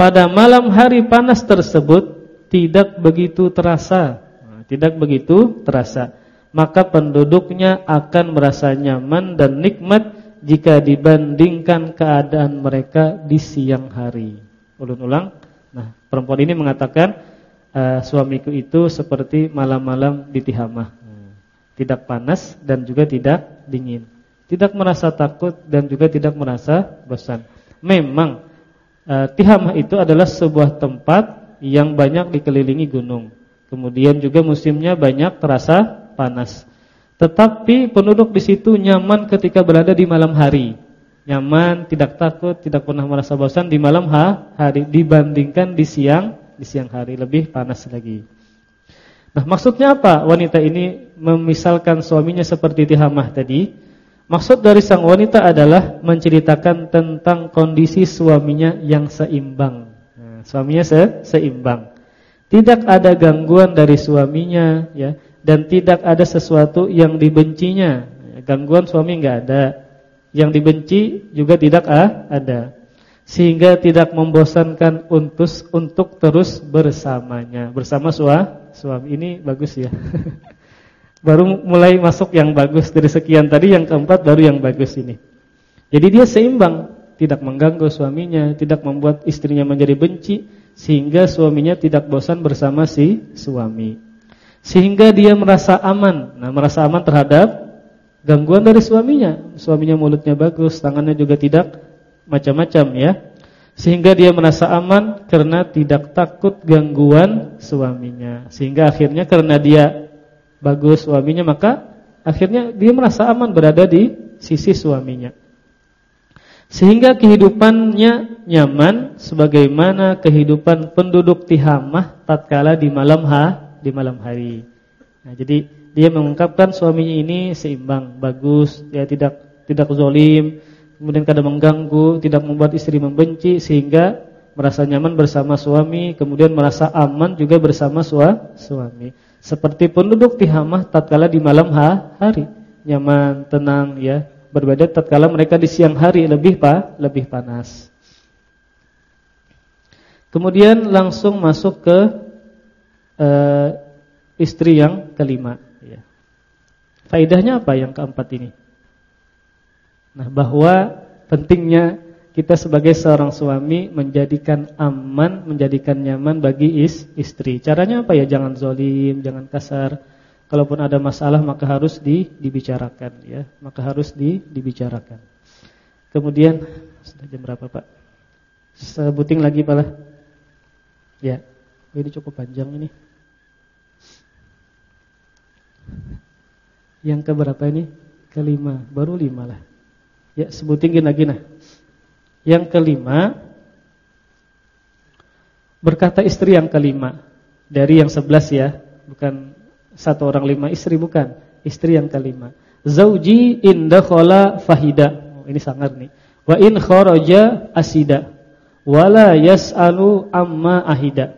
pada malam hari panas tersebut tidak begitu terasa, tidak begitu terasa maka penduduknya akan merasa nyaman dan nikmat jika dibandingkan keadaan mereka di siang hari. Ulun-ulang. Nah, perempuan ini mengatakan uh, suamiku itu seperti malam-malam di Tihamah. Tidak panas dan juga tidak dingin. Tidak merasa takut dan juga tidak merasa bosan. Memang uh, Tihamah itu adalah sebuah tempat yang banyak dikelilingi gunung. Kemudian juga musimnya banyak terasa panas. Tetapi penduduk di situ nyaman ketika berada di malam hari. Nyaman, tidak takut, tidak pernah merasa bosan di malam hari dibandingkan di siang, di siang hari lebih panas lagi. Nah, maksudnya apa? Wanita ini memisalkan suaminya seperti Tihamah tadi. Maksud dari sang wanita adalah menceritakan tentang kondisi suaminya yang seimbang. Nah, suaminya se seimbang. Tidak ada gangguan dari suaminya, ya dan tidak ada sesuatu yang dibencinya. Gangguan suami enggak ada. Yang dibenci juga tidak ah, ada. Sehingga tidak membosankan untuk untuk terus bersamanya. Bersama sua, suami ini bagus ya. <laughs> baru mulai masuk yang bagus dari sekian tadi yang keempat baru yang bagus ini. Jadi dia seimbang, tidak mengganggu suaminya, tidak membuat istrinya menjadi benci sehingga suaminya tidak bosan bersama si suami sehingga dia merasa aman. Nah, merasa aman terhadap gangguan dari suaminya. Suaminya mulutnya bagus, tangannya juga tidak macam-macam ya. Sehingga dia merasa aman karena tidak takut gangguan suaminya. Sehingga akhirnya karena dia bagus suaminya maka akhirnya dia merasa aman berada di sisi suaminya. Sehingga kehidupannya nyaman sebagaimana kehidupan penduduk Tihamah tatkala di malam ha, di malam hari. Nah, jadi dia mengungkapkan suaminya ini seimbang, bagus, dia tidak tidak zalim, kemudian kadang mengganggu, tidak membuat istri membenci sehingga merasa nyaman bersama suami, kemudian merasa aman juga bersama sua, suami. Seperti penduduk Tihamah tatkala di malam ha, hari, nyaman, tenang ya. Berbeda tatkala mereka di siang hari lebih pa, lebih panas. Kemudian langsung masuk ke uh, istri yang kelima ya. Faidahnya apa yang keempat ini? Nah, bahwa pentingnya kita sebagai seorang suami menjadikan aman, menjadikan nyaman bagi is, istri. Caranya apa ya? Jangan zolim, jangan kasar. Kalaupun ada masalah maka harus di, dibicarakan ya. Maka harus di, dibicarakan. Kemudian sudah jam berapa, Pak? Sebuting lagi pala. Ya. Ini cukup panjang ini. Yang keberapa ini? Kelima, baru lima lah. Ya, sebutin lagi nah. Yang kelima berkata istri yang kelima dari yang sebelas ya, bukan satu orang lima istri bukan, istri yang kelima. Zauji inda khola fahida. Oh, ini sangat nih. Wa in kharaja asida. Wala yas'alu amma ahida.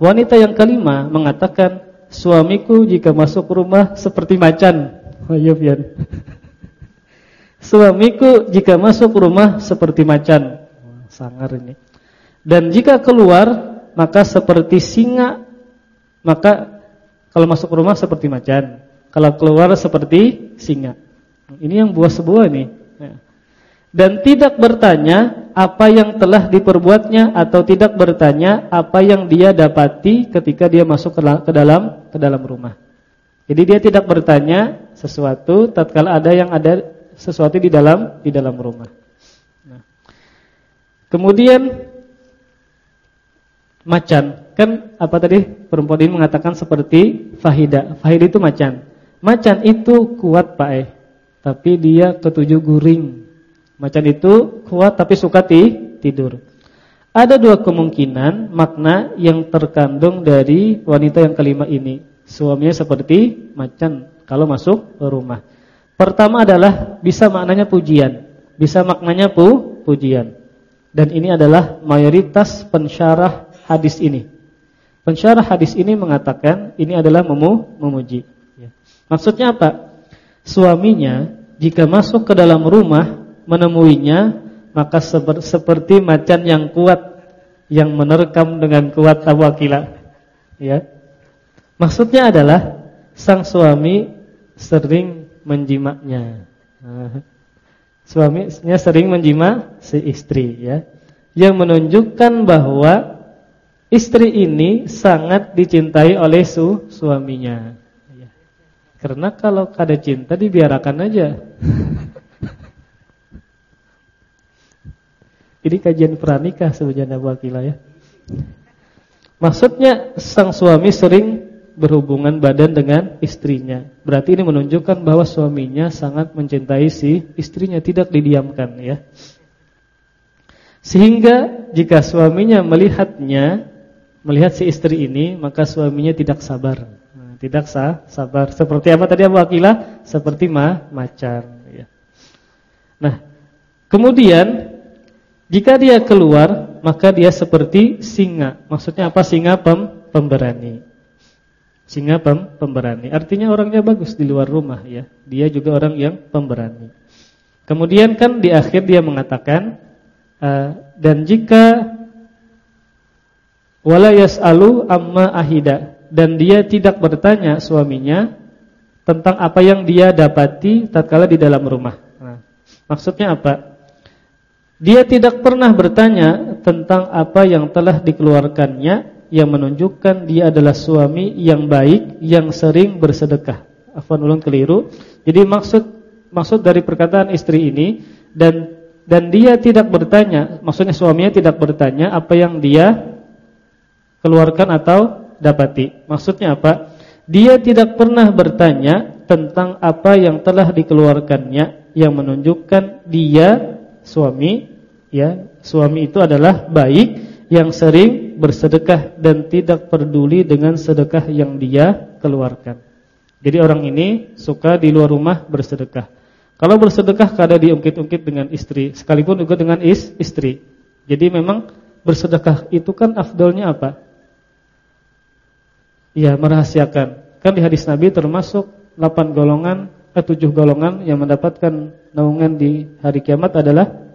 Wanita yang kelima mengatakan, suamiku jika masuk rumah seperti macan. Oh iya, <laughs> Suamiku jika masuk rumah seperti macan. Sangar ini. Dan jika keluar maka seperti singa. Maka kalau masuk rumah seperti macan. Kalau keluar seperti singa. Ini yang buah sebuah nih. Ya. Dan tidak bertanya apa yang telah diperbuatnya atau tidak bertanya apa yang dia dapati ketika dia masuk ke dalam ke dalam rumah. Jadi dia tidak bertanya sesuatu tatkala ada yang ada sesuatu di dalam di dalam rumah. Nah. Kemudian macan, kan apa tadi perempuan ini mengatakan seperti fahida. Fahida itu macan. Macan itu kuat Pak eh, tapi dia ketujuh guring. Macan itu kuat tapi suka ti, tidur. Ada dua kemungkinan makna yang terkandung dari wanita yang kelima ini. Suaminya seperti macan kalau masuk ke rumah. Pertama adalah bisa maknanya pujian, bisa maknanya pu pujian. Dan ini adalah mayoritas pensyarah hadis ini. Pensyarah hadis ini mengatakan ini adalah memu memuji. Ya. Maksudnya apa? Suaminya jika masuk ke dalam rumah menemuinya maka seper, seperti macan yang kuat yang menerkam dengan kuat Abu Akila. Ya. Maksudnya adalah sang suami sering menjimaknya. Suaminya sering menjima si istri ya. Yang menunjukkan bahwa istri ini sangat dicintai oleh su suaminya. Ya. Karena kalau ada cinta dibiarkan aja. <laughs> Ini kajian pranikah sebenarnya Bu Akila ya. Maksudnya sang suami sering berhubungan badan dengan istrinya. Berarti ini menunjukkan bahwa suaminya sangat mencintai si istrinya, tidak didiamkan ya. Sehingga jika suaminya melihatnya, melihat si istri ini, maka suaminya tidak sabar. Nah, tidak sah, sabar. Seperti apa tadi Abu Akilah? Seperti ma macan ya. Nah, kemudian jika dia keluar, maka dia seperti singa. Maksudnya apa? Singa pem pemberani. Singa pem, pemberani. Artinya orangnya bagus di luar rumah ya. Dia juga orang yang pemberani. Kemudian kan di akhir dia mengatakan uh, dan jika wala yasalu amma ahida dan dia tidak bertanya suaminya tentang apa yang dia dapati tatkala di dalam rumah. Nah, maksudnya apa? Dia tidak pernah bertanya tentang apa yang telah dikeluarkannya yang menunjukkan dia adalah suami yang baik yang sering bersedekah. Afwan ulun keliru. Jadi maksud maksud dari perkataan istri ini dan dan dia tidak bertanya, maksudnya suaminya tidak bertanya apa yang dia keluarkan atau dapati. Maksudnya apa? Dia tidak pernah bertanya tentang apa yang telah dikeluarkannya yang menunjukkan dia suami ya, suami itu adalah baik yang sering bersedekah dan tidak peduli dengan sedekah yang dia keluarkan. Jadi orang ini suka di luar rumah bersedekah. Kalau bersedekah kada diungkit-ungkit dengan istri, sekalipun juga dengan is, istri. Jadi memang bersedekah itu kan afdolnya apa? Ya, merahasiakan. Kan di hadis Nabi termasuk 8 golongan eh 7 golongan yang mendapatkan naungan di hari kiamat adalah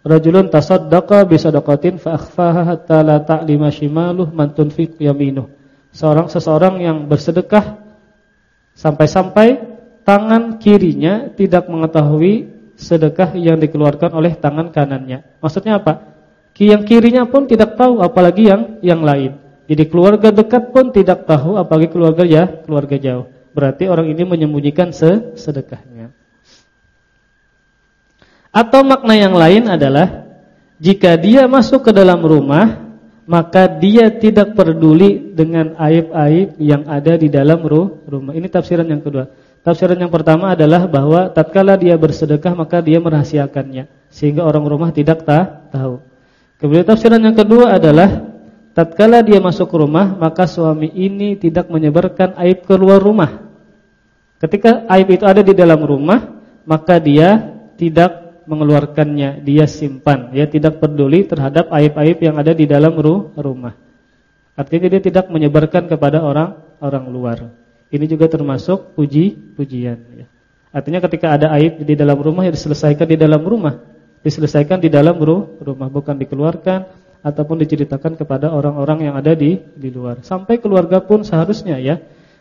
Rajulun tasaddaqa bi sadaqatin fa akhfaha hatta la ta'lima shimaluh man tunfiq yaminuh. Seorang seseorang yang bersedekah sampai-sampai tangan kirinya tidak mengetahui sedekah yang dikeluarkan oleh tangan kanannya. Maksudnya apa? Yang kirinya pun tidak tahu apalagi yang yang lain. Jadi keluarga dekat pun tidak tahu apalagi keluarga ya, keluarga jauh. Berarti orang ini menyembunyikan sedekahnya. Atau makna yang lain adalah jika dia masuk ke dalam rumah, maka dia tidak peduli dengan aib-aib yang ada di dalam rumah. Ini tafsiran yang kedua. Tafsiran yang pertama adalah bahwa tatkala dia bersedekah maka dia merahasiakannya sehingga orang rumah tidak tahu. Kemudian tafsiran yang kedua adalah tatkala dia masuk ke rumah maka suami ini tidak menyebarkan aib keluar rumah. Ketika aib itu ada di dalam rumah, maka dia tidak mengeluarkannya, dia simpan, dia tidak peduli terhadap aib-aib yang ada di dalam rumah. Artinya dia tidak menyebarkan kepada orang orang luar. Ini juga termasuk puji pujian ya. Artinya ketika ada aib di dalam rumah ya diselesaikan di dalam rumah, diselesaikan di dalam rumah bukan dikeluarkan ataupun diceritakan kepada orang-orang yang ada di di luar. Sampai keluarga pun seharusnya ya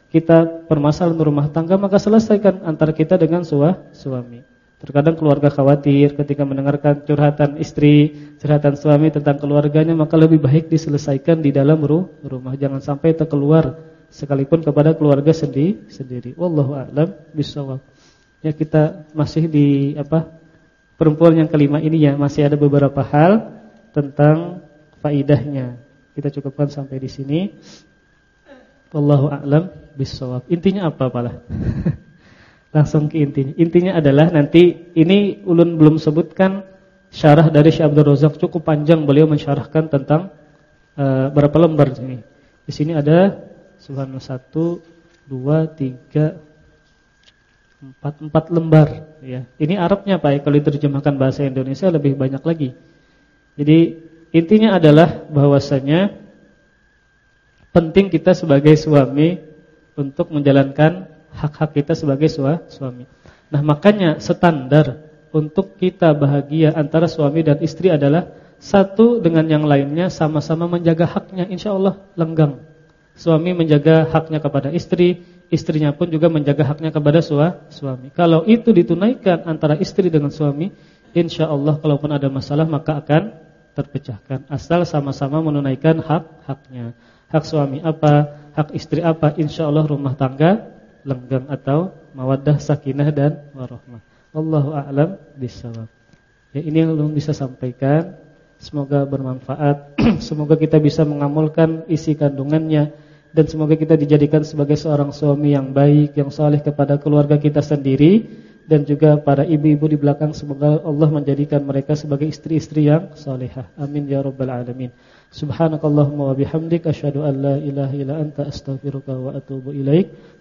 kita permasalahan rumah tangga maka selesaikan antara kita dengan suami. Terkadang keluarga khawatir ketika mendengarkan curhatan istri, curhatan suami tentang keluarganya, maka lebih baik diselesaikan di dalam rumah. Jangan sampai terkeluar sekalipun kepada keluarga sendiri. sendiri. Wallahu a'lam bishawab. Ya kita masih di apa? Perempuan yang kelima ini ya, masih ada beberapa hal tentang faidahnya. Kita cukupkan sampai di sini. Wallahu a'lam bishawab. Intinya apa pala? <laughs> Langsung ke intinya. Intinya adalah nanti ini ulun belum sebutkan syarah dari Syekh Abdul Razak cukup panjang beliau mensyarahkan tentang uh, berapa lembar ini. Di sini ada subhanallah satu, dua, tiga, empat, empat lembar. Ya, ini Arabnya pak. Kalau diterjemahkan bahasa Indonesia lebih banyak lagi. Jadi intinya adalah bahwasanya penting kita sebagai suami untuk menjalankan hak-hak kita sebagai suami. Nah, makanya standar untuk kita bahagia antara suami dan istri adalah satu dengan yang lainnya sama-sama menjaga haknya Insya Allah lenggang. Suami menjaga haknya kepada istri, istrinya pun juga menjaga haknya kepada suami. Kalau itu ditunaikan antara istri dengan suami, insya Allah kalaupun ada masalah maka akan terpecahkan. Asal sama-sama menunaikan hak-haknya. Hak suami apa, hak istri apa, insya Allah rumah tangga lenggang atau mawaddah sakinah dan warahmah. Wallahu a'lam bishawab. Ya ini yang belum bisa sampaikan. Semoga bermanfaat. <clears throat> semoga kita bisa mengamalkan isi kandungannya dan semoga kita dijadikan sebagai seorang suami yang baik, yang saleh kepada keluarga kita sendiri dan juga para ibu-ibu di belakang semoga Allah menjadikan mereka sebagai istri-istri yang salehah. Amin ya rabbal alamin. Subhanakallahumma wa bihamdik asyhadu an la ilaha illa anta astaghfiruka wa atubu ilaik.